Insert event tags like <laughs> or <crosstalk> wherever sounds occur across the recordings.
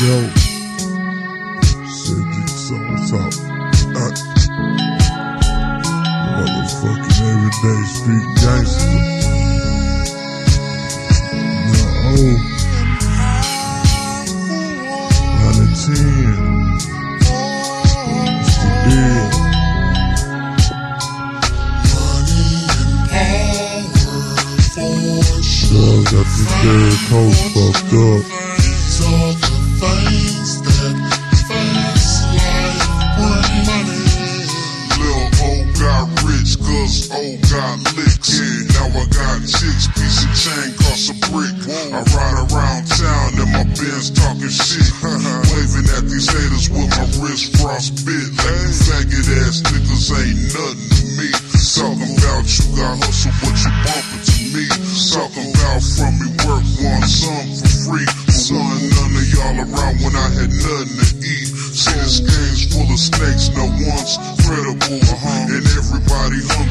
go. Cedric's on top. Motherfucking everyday street gangster. No, oh. Nine and ten. It's the deal. Dog got this third coast fucked up. Benz talking shit. <laughs> Waving at these haters with my wrist frostbit. Like faggot ass niggas ain't nothing to me. Talking about you got hustle, but you bumping to me. Talking about from me work, one some for free. But one none of y'all around when I had nothing to eat. See this game's full of snakes, no one's credible. And everybody hungry,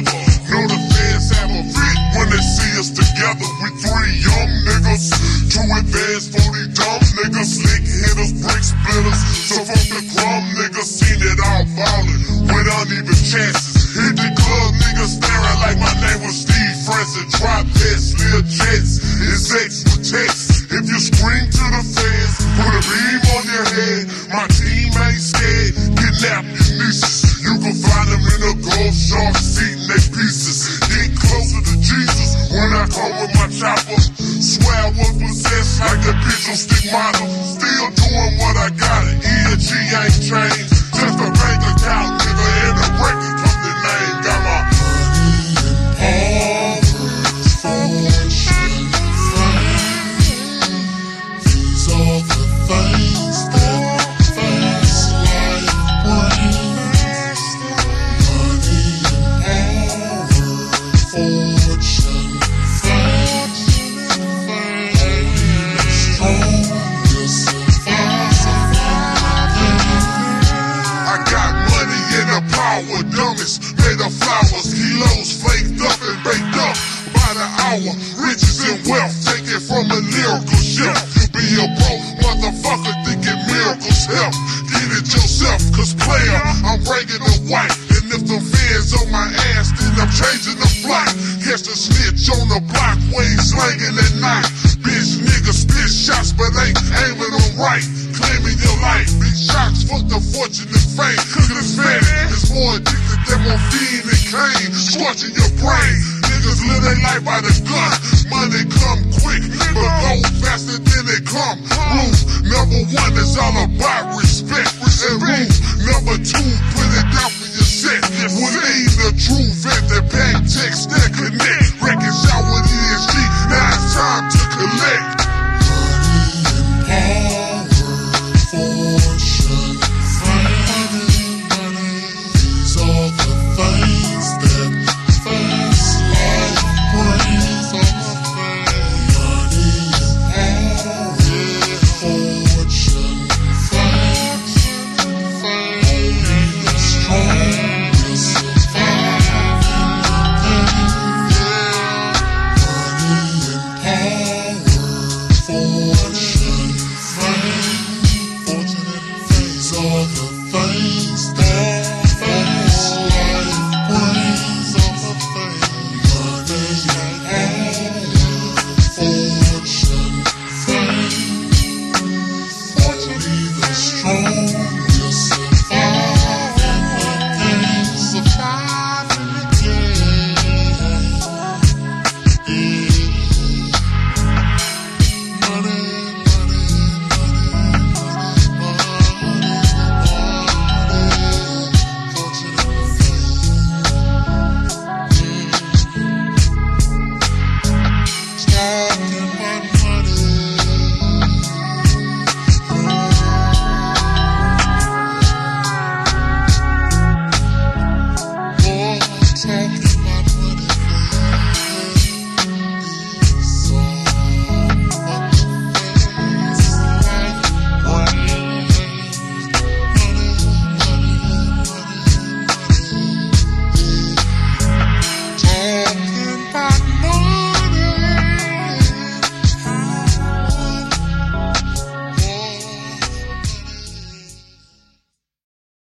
Know the feds have a fit when they see us together. We three young niggas, two advanced for these dumb niggas. Slick hitters, brick splitters. So fuck the crumb niggas, seen it all ballin' with uneven chances. Hit the club, niggas staring like my name was Steve Francis. Drop this, little jets, it's X with text. If you scream to the fans, put a beam on your head. My team ain't scared, kidnap your nieces. Like a pigeon stick model. Still doing what I gotta. EG ain't changed. Power, dummies made of flowers, kilos faked up and baked up by the hour. Riches and wealth taken from a lyrical shelf. Be a broke motherfucker thinking miracles help. Get it yourself, cause player, I'm breaking the white. And if the feds on my ass, then I'm changing the flight. Catch the snitch on the block, way slanging at night. Bitch niggas spit shots, but ain't aiming them right. Claiming your life, big shots, fuck the fortune and fame. Cause man is more addicted than morphine and cane, scorching your brain. Niggas live their life by the gun. Money come quick, but go faster than it come. Rules number one is all about respect. And rules number two, put it down for your set.